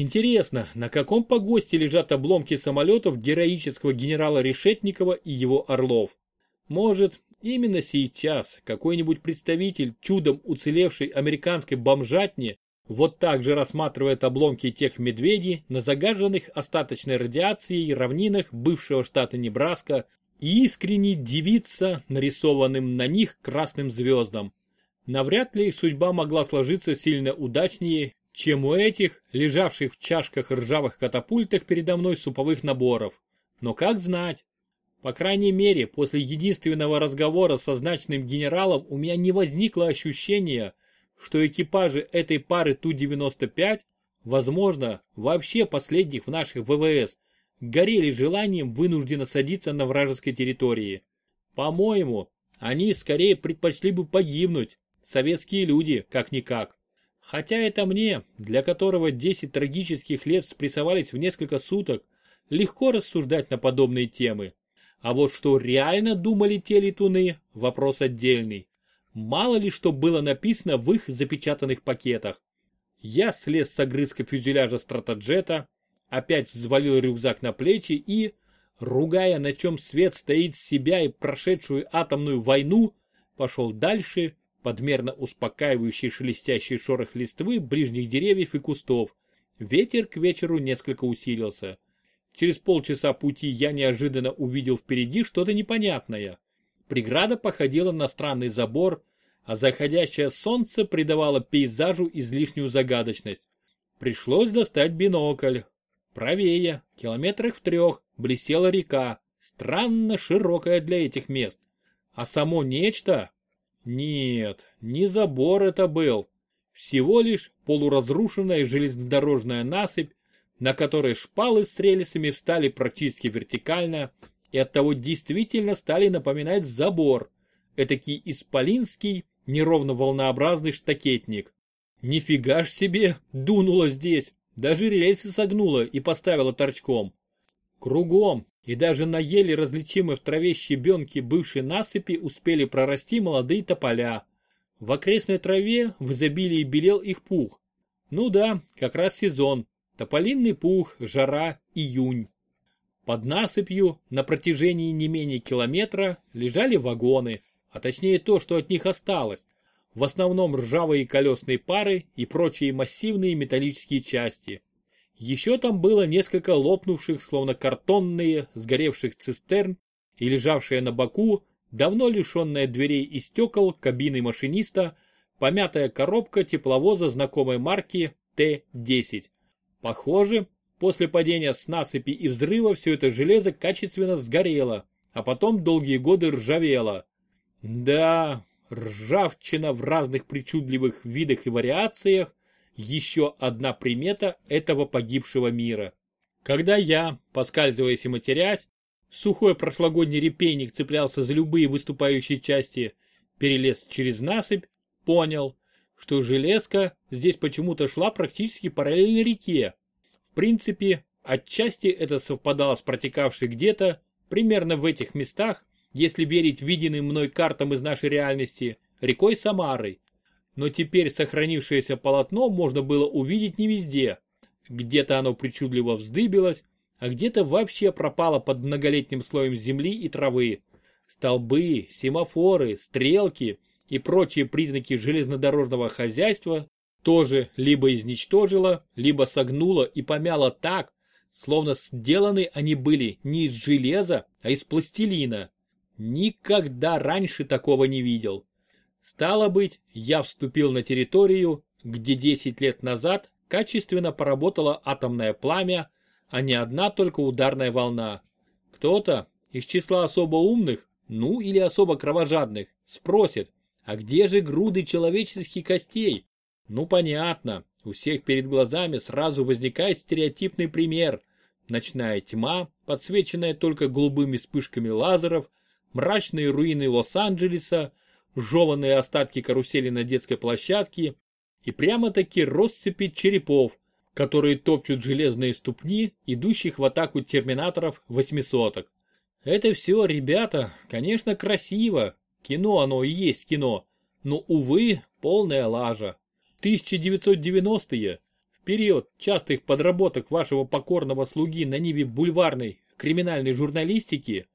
Интересно, на каком погосте лежат обломки самолетов героического генерала Решетникова и его Орлов? Может, именно сейчас какой-нибудь представитель чудом уцелевшей американской бомжатни вот так же рассматривает обломки тех медведей на загаженных остаточной радиацией равнинах бывшего штата Небраска и искренне дивится нарисованным на них красным звездам. Навряд ли их судьба могла сложиться сильно удачнее, чем у этих, лежавших в чашках ржавых катапультах передо мной суповых наборов. Но как знать, по крайней мере, после единственного разговора со значным генералом у меня не возникло ощущения, что экипажи этой пары Ту-95, возможно, вообще последних в наших ВВС, горели желанием вынужденно садиться на вражеской территории. По-моему, они скорее предпочли бы погибнуть, советские люди, как-никак. Хотя это мне, для которого 10 трагических лет спрессовались в несколько суток, легко рассуждать на подобные темы. А вот что реально думали те летуны, вопрос отдельный. Мало ли что было написано в их запечатанных пакетах. Я слез с огрызка фюзеляжа стратоджета, опять взвалил рюкзак на плечи и, ругая на чем свет стоит себя и прошедшую атомную войну, пошел дальше, подмерно успокаивающий шелестящий шорох листвы ближних деревьев и кустов. Ветер к вечеру несколько усилился. Через полчаса пути я неожиданно увидел впереди что-то непонятное. Преграда походила на странный забор, а заходящее солнце придавало пейзажу излишнюю загадочность. Пришлось достать бинокль. Правее, километрах в трех, блестела река, странно широкая для этих мест. А само нечто? Нет, не забор это был. Всего лишь полуразрушенная железнодорожная насыпь на которой шпалы с рельсами встали практически вертикально и оттого действительно стали напоминать забор, этакий исполинский, неровно волнообразный штакетник. Нифига ж себе, дунуло здесь, даже рельсы согнуло и поставило торчком. Кругом и даже на еле различимой в траве щебенке бывшей насыпи успели прорасти молодые тополя. В окрестной траве в изобилии белел их пух. Ну да, как раз сезон, Тополинный пух, жара, июнь. Под насыпью на протяжении не менее километра лежали вагоны, а точнее то, что от них осталось. В основном ржавые колесные пары и прочие массивные металлические части. Еще там было несколько лопнувших, словно картонные, сгоревших цистерн и лежавшая на боку, давно лишенная дверей и стекол кабины машиниста, помятая коробка тепловоза знакомой марки Т-10. Похоже, после падения с насыпи и взрыва все это железо качественно сгорело, а потом долгие годы ржавело. Да, ржавчина в разных причудливых видах и вариациях еще одна примета этого погибшего мира. Когда я, поскальзываясь и матерясь, сухой прошлогодний репейник цеплялся за любые выступающие части, перелез через насыпь, понял, что железка здесь почему-то шла практически параллельно реке. В принципе, отчасти это совпадало с протекавшей где-то, примерно в этих местах, если верить виденным мной картам из нашей реальности, рекой Самарой. Но теперь сохранившееся полотно можно было увидеть не везде. Где-то оно причудливо вздыбилось, а где-то вообще пропало под многолетним слоем земли и травы. Столбы, семафоры, стрелки и прочие признаки железнодорожного хозяйства тоже либо изничтожило, либо согнуло и помяло так, словно сделаны они были не из железа, а из пластилина. Никогда раньше такого не видел. Стало быть, я вступил на территорию, где 10 лет назад качественно поработало атомное пламя, а не одна только ударная волна. Кто-то из числа особо умных, ну или особо кровожадных, спросит, а где же груды человеческих костей? Ну понятно, у всех перед глазами сразу возникает стереотипный пример. Ночная тьма, подсвеченная только голубыми вспышками лазеров, мрачные руины Лос-Анджелеса, жеванные остатки карусели на детской площадке и прямо-таки россыпи черепов, которые топчут железные ступни, идущих в атаку терминаторов восьмисоток. Это все, ребята, конечно, красиво. Кино оно и есть кино. Но, увы, полная лажа. 1990-е, в период частых подработок вашего покорного слуги на ниве бульварной криминальной журналистики,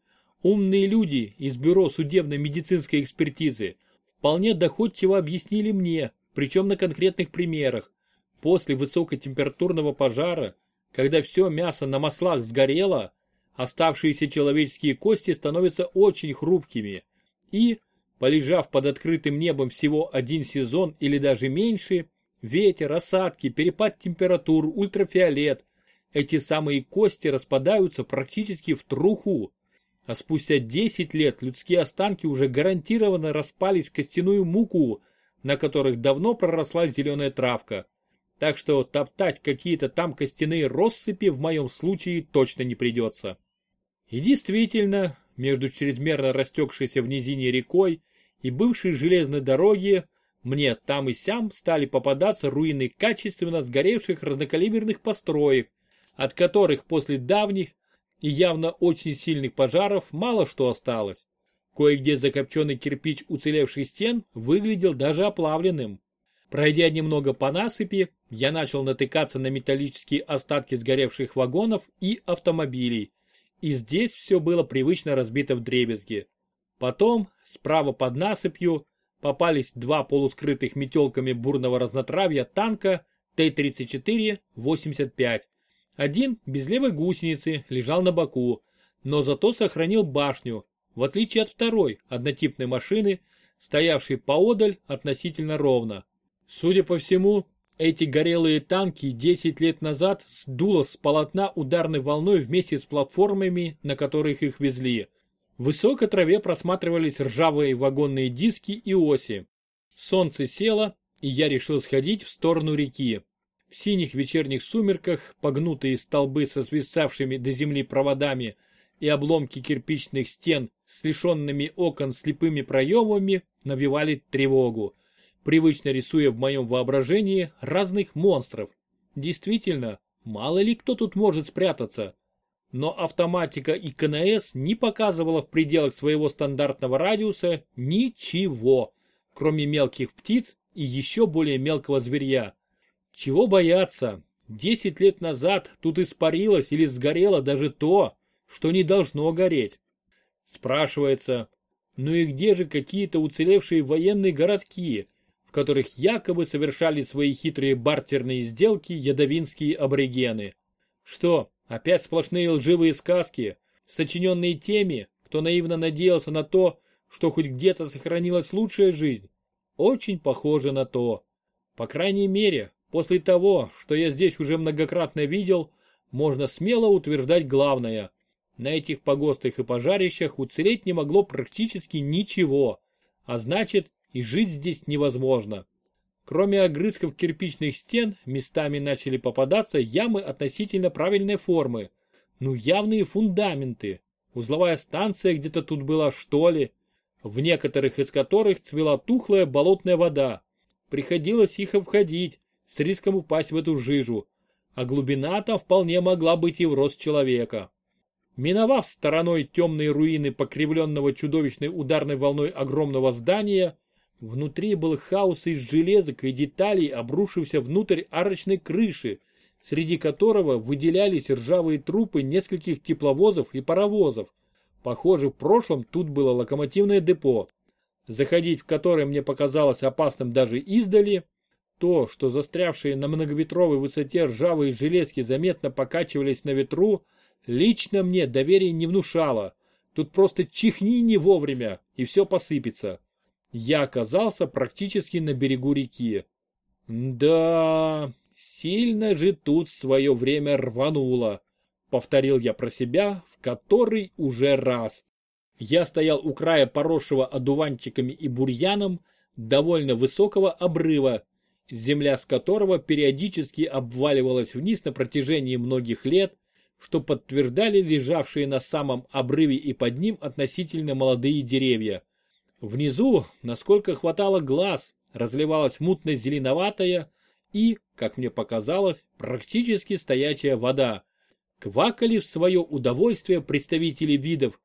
Умные люди из Бюро судебно-медицинской экспертизы вполне доходчиво объяснили мне, причем на конкретных примерах. После высокотемпературного пожара, когда все мясо на маслах сгорело, оставшиеся человеческие кости становятся очень хрупкими. И, полежав под открытым небом всего один сезон или даже меньше, ветер, осадки, перепад температур, ультрафиолет, эти самые кости распадаются практически в труху. А спустя 10 лет людские останки уже гарантированно распались в костяную муку, на которых давно проросла зеленая травка. Так что топтать какие-то там костяные россыпи в моем случае точно не придется. И действительно, между чрезмерно растекшейся в низине рекой и бывшей железной дороги мне там и сям стали попадаться руины качественно сгоревших разнокалиберных построек, от которых после давних и явно очень сильных пожаров мало что осталось. Кое-где закопченный кирпич уцелевших стен выглядел даже оплавленным. Пройдя немного по насыпи, я начал натыкаться на металлические остатки сгоревших вагонов и автомобилей. И здесь все было привычно разбито в дребезги. Потом, справа под насыпью, попались два полускрытых метелками бурного разнотравья танка Т-34-85 один, без левой гусеницы, лежал на боку, но зато сохранил башню, в отличие от второй, однотипной машины, стоявшей поодаль относительно ровно. Судя по всему, эти горелые танки 10 лет назад сдуло с полотна ударной волной вместе с платформами, на которых их везли. В высокой траве просматривались ржавые вагонные диски и оси. Солнце село, и я решил сходить в сторону реки. В синих вечерних сумерках погнутые столбы со свисавшими до земли проводами и обломки кирпичных стен с лишенными окон слепыми проемами навевали тревогу, привычно рисуя в моем воображении разных монстров. Действительно, мало ли кто тут может спрятаться. Но автоматика и КНС не показывала в пределах своего стандартного радиуса ничего, кроме мелких птиц и еще более мелкого зверья. Чего бояться? Десять лет назад тут испарилось или сгорело даже то, что не должно гореть. Спрашивается, Ну и где же какие-то уцелевшие военные городки, в которых якобы совершали свои хитрые бартерные сделки ядовинские аборигены? Что, опять сплошные лживые сказки, сочиненные теми, кто наивно надеялся на то, что хоть где-то сохранилась лучшая жизнь? Очень похоже на то. По крайней мере, после того, что я здесь уже многократно видел, можно смело утверждать главное. На этих погостах и пожарищах уцелеть не могло практически ничего, а значит и жить здесь невозможно. Кроме огрызков кирпичных стен, местами начали попадаться ямы относительно правильной формы. Ну явные фундаменты. Узловая станция где-то тут была что ли, в некоторых из которых цвела тухлая болотная вода. Приходилось их обходить, с риском упасть в эту жижу, а глубина там вполне могла быть и в рост человека. Миновав стороной темные руины покривленного чудовищной ударной волной огромного здания, внутри был хаос из железок и деталей, обрушився внутрь арочной крыши, среди которого выделялись ржавые трупы нескольких тепловозов и паровозов. Похоже, в прошлом тут было локомотивное депо, заходить в которое мне показалось опасным даже издали, то, что застрявшие на многоветровой высоте ржавые железки заметно покачивались на ветру, лично мне доверие не внушало. Тут просто чихни не вовремя, и все посыпется. Я оказался практически на берегу реки. Да, сильно же тут свое время рвануло. Повторил я про себя в который уже раз. Я стоял у края поросшего одуванчиками и бурьяном довольно высокого обрыва, земля с которого периодически обваливалась вниз на протяжении многих лет, что подтверждали лежавшие на самом обрыве и под ним относительно молодые деревья. Внизу, насколько хватало глаз, разливалась мутно-зеленоватая и, как мне показалось, практически стоячая вода. Квакали в свое удовольствие представители видов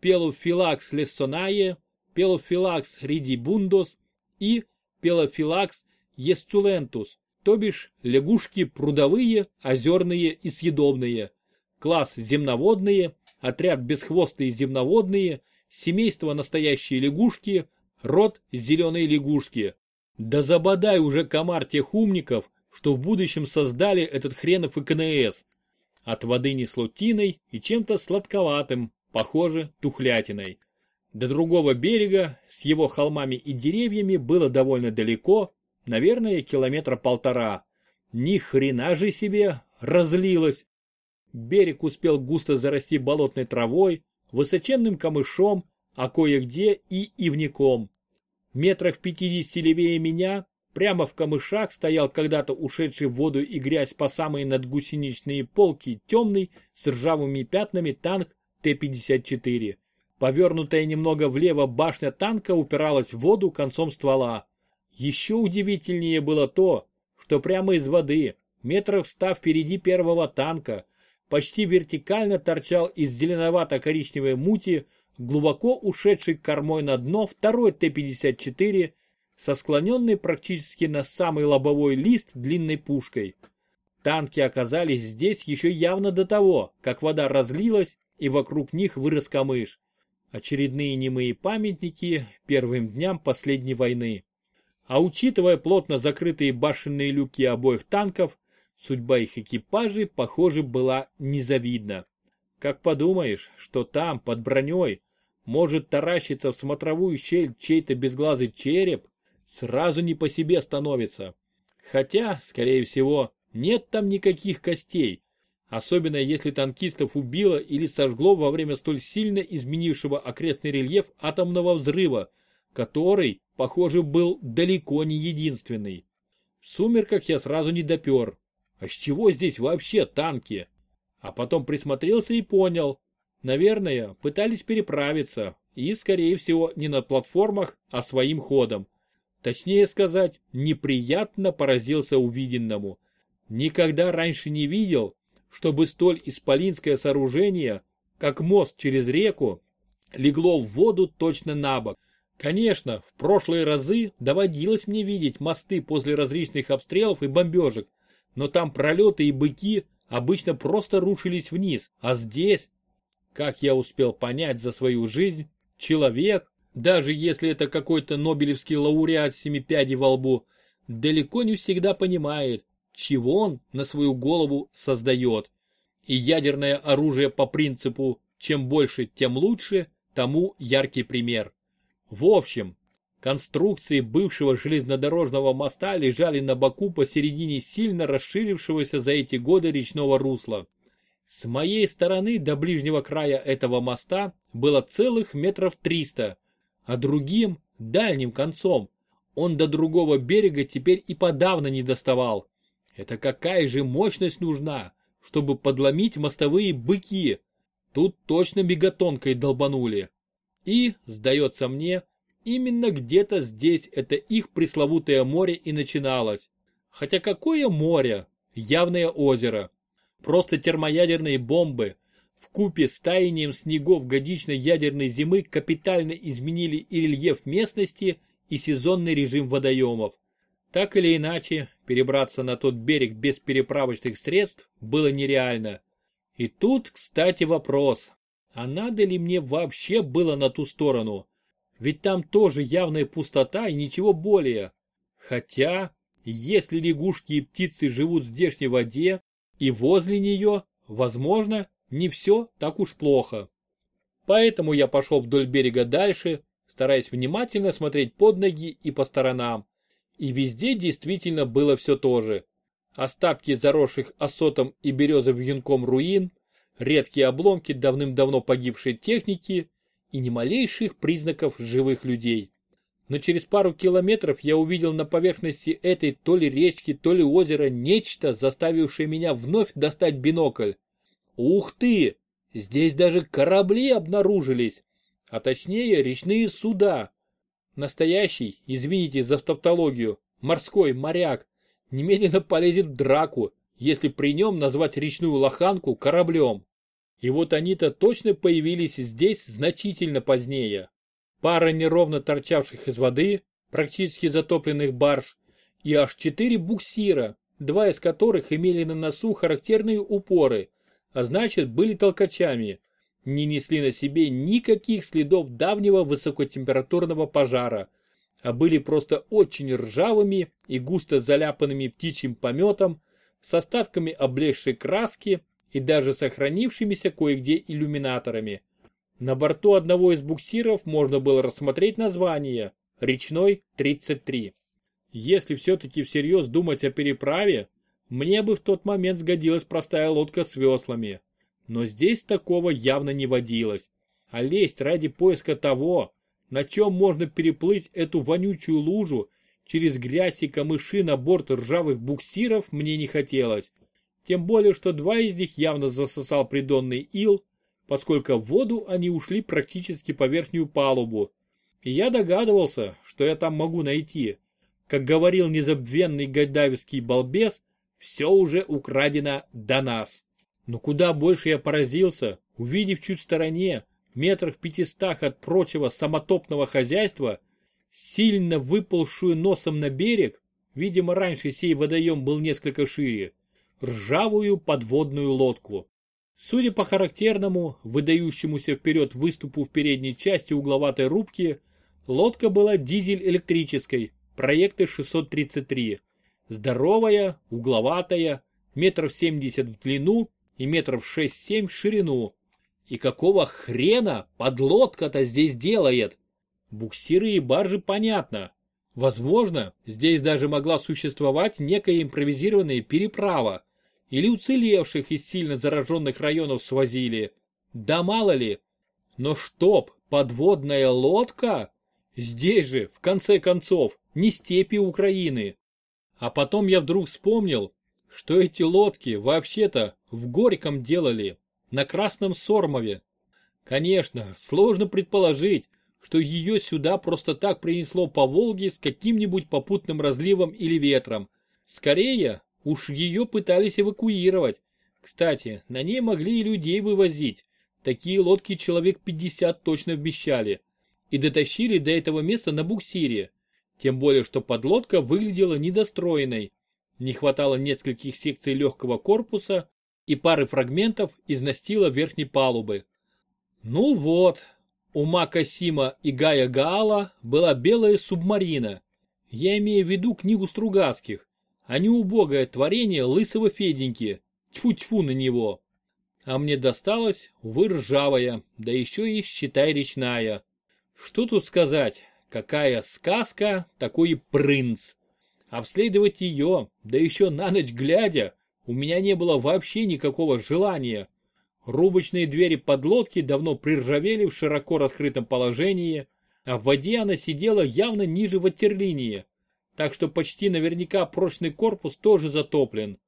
Пелофилакс лессонае, Пелофилакс ридибундос и Пелофилакс естулентус, то бишь лягушки прудовые, озерные и съедобные класс земноводные, отряд бесхвостые земноводные, семейство настоящие лягушки, род зеленые лягушки. Да забодай уже комар тех умников, что в будущем создали этот хренов ИКНС. От воды несло тиной и чем-то сладковатым, похоже, тухлятиной. До другого берега с его холмами и деревьями было довольно далеко, наверное, километра полтора. Ни хрена же себе разлилось. Берег успел густо зарасти болотной травой, высоченным камышом, а кое-где и ивником. Метрах в пятидесяти левее меня, прямо в камышах стоял когда-то ушедший в воду и грязь по самые надгусеничные полки темный с ржавыми пятнами танк Т-54. Повернутая немного влево башня танка упиралась в воду концом ствола. Еще удивительнее было то, что прямо из воды, метров ста впереди первого танка, почти вертикально торчал из зеленовато-коричневой мути глубоко ушедший кормой на дно второй Т-54 со склоненной практически на самый лобовой лист длинной пушкой. Танки оказались здесь еще явно до того, как вода разлилась и вокруг них вырос камыш. Очередные немые памятники первым дням последней войны. А учитывая плотно закрытые башенные люки обоих танков, Судьба их экипажей, похоже, была незавидна. Как подумаешь, что там, под броней, может таращиться в смотровую щель чей-то безглазый череп, сразу не по себе становится. Хотя, скорее всего, нет там никаких костей, особенно если танкистов убило или сожгло во время столь сильно изменившего окрестный рельеф атомного взрыва, который, похоже, был далеко не единственный. В сумерках я сразу не допер, а с чего здесь вообще танки? А потом присмотрелся и понял. Наверное, пытались переправиться. И, скорее всего, не на платформах, а своим ходом. Точнее сказать, неприятно поразился увиденному. Никогда раньше не видел, чтобы столь исполинское сооружение, как мост через реку, легло в воду точно на бок. Конечно, в прошлые разы доводилось мне видеть мосты после различных обстрелов и бомбежек, но там пролеты и быки обычно просто рушились вниз, а здесь, как я успел понять за свою жизнь, человек, даже если это какой-то нобелевский лауреат семипядей во лбу, далеко не всегда понимает, чего он на свою голову создает. И ядерное оружие по принципу «чем больше, тем лучше» тому яркий пример. В общем, конструкции бывшего железнодорожного моста лежали на боку посередине сильно расширившегося за эти годы речного русла. С моей стороны до ближнего края этого моста было целых метров триста, а другим, дальним концом, он до другого берега теперь и подавно не доставал. Это какая же мощность нужна, чтобы подломить мостовые быки? Тут точно мегатонкой долбанули. И, сдается мне, именно где-то здесь это их пресловутое море и начиналось. Хотя какое море? Явное озеро. Просто термоядерные бомбы в купе с таянием снегов годичной ядерной зимы капитально изменили и рельеф местности, и сезонный режим водоемов. Так или иначе, перебраться на тот берег без переправочных средств было нереально. И тут, кстати, вопрос, а надо ли мне вообще было на ту сторону? Ведь там тоже явная пустота и ничего более. Хотя, если лягушки и птицы живут в здешней воде и возле нее, возможно, не все так уж плохо. Поэтому я пошел вдоль берега дальше, стараясь внимательно смотреть под ноги и по сторонам. И везде действительно было все то же. Остатки заросших осотом и березовым юнком руин, редкие обломки давным-давно погибшей техники и ни малейших признаков живых людей. Но через пару километров я увидел на поверхности этой то ли речки, то ли озера нечто, заставившее меня вновь достать бинокль. Ух ты! Здесь даже корабли обнаружились, а точнее речные суда. Настоящий, извините за тавтологию, морской моряк немедленно полезет в драку, если при нем назвать речную лоханку кораблем. И вот они-то точно появились здесь значительно позднее. Пара неровно торчавших из воды, практически затопленных барж, и аж четыре буксира, два из которых имели на носу характерные упоры, а значит были толкачами, не несли на себе никаких следов давнего высокотемпературного пожара, а были просто очень ржавыми и густо заляпанными птичьим пометом, с остатками облезшей краски и даже сохранившимися кое-где иллюминаторами. На борту одного из буксиров можно было рассмотреть название «Речной 33». Если все-таки всерьез думать о переправе, мне бы в тот момент сгодилась простая лодка с веслами. Но здесь такого явно не водилось. А лезть ради поиска того, на чем можно переплыть эту вонючую лужу через грязь и камыши на борт ржавых буксиров мне не хотелось. Тем более, что два из них явно засосал придонный ил, поскольку в воду они ушли практически по верхнюю палубу. И я догадывался, что я там могу найти. Как говорил незабвенный гайдаевский балбес, все уже украдено до нас. Но куда больше я поразился, увидев чуть в стороне, метрах пятистах от прочего самотопного хозяйства, сильно выползшую носом на берег, видимо раньше сей водоем был несколько шире, ржавую подводную лодку. Судя по характерному, выдающемуся вперед выступу в передней части угловатой рубки, лодка была дизель-электрической, проекта 633. Здоровая, угловатая, метров семьдесят в длину и метров шесть-семь в ширину. И какого хрена подлодка-то здесь делает? Буксиры и баржи понятно. Возможно, здесь даже могла существовать некая импровизированная переправа. Или уцелевших из сильно зараженных районов свозили. Да мало ли. Но чтоб подводная лодка? Здесь же, в конце концов, не степи Украины. А потом я вдруг вспомнил, что эти лодки вообще-то в Горьком делали, на Красном Сормове. Конечно, сложно предположить, что ее сюда просто так принесло по Волге с каким-нибудь попутным разливом или ветром. Скорее, уж ее пытались эвакуировать. Кстати, на ней могли и людей вывозить. Такие лодки человек 50 точно вмещали. И дотащили до этого места на буксире. Тем более, что подлодка выглядела недостроенной. Не хватало нескольких секций легкого корпуса и пары фрагментов из настила верхней палубы. Ну вот, У Мака Сима и Гая Гаала была белая субмарина. Я имею в виду книгу Стругацких, а не убогое творение лысого Феденьки. Тьфу-тьфу на него. А мне досталась, увы, ржавая, да еще и, считай, речная. Что тут сказать, какая сказка, такой и принц. Обследовать ее, да еще на ночь глядя, у меня не было вообще никакого желания. Рубочные двери подлодки давно приржавели в широко раскрытом положении, а в воде она сидела явно ниже ватерлинии, так что почти наверняка прочный корпус тоже затоплен.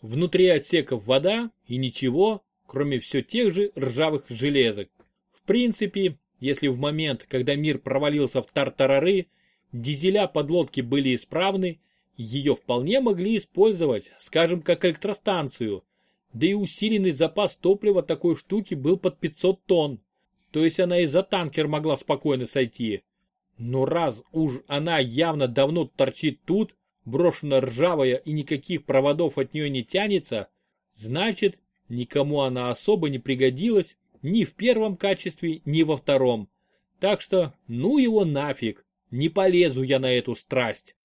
Внутри отсеков вода и ничего, кроме все тех же ржавых железок. В принципе, если в момент, когда мир провалился в тартарары, дизеля подлодки были исправны, ее вполне могли использовать, скажем, как электростанцию, да и усиленный запас топлива такой штуки был под 500 тонн, то есть она и за танкер могла спокойно сойти. Но раз уж она явно давно торчит тут, брошена ржавая и никаких проводов от нее не тянется, значит, никому она особо не пригодилась ни в первом качестве, ни во втором. Так что, ну его нафиг, не полезу я на эту страсть.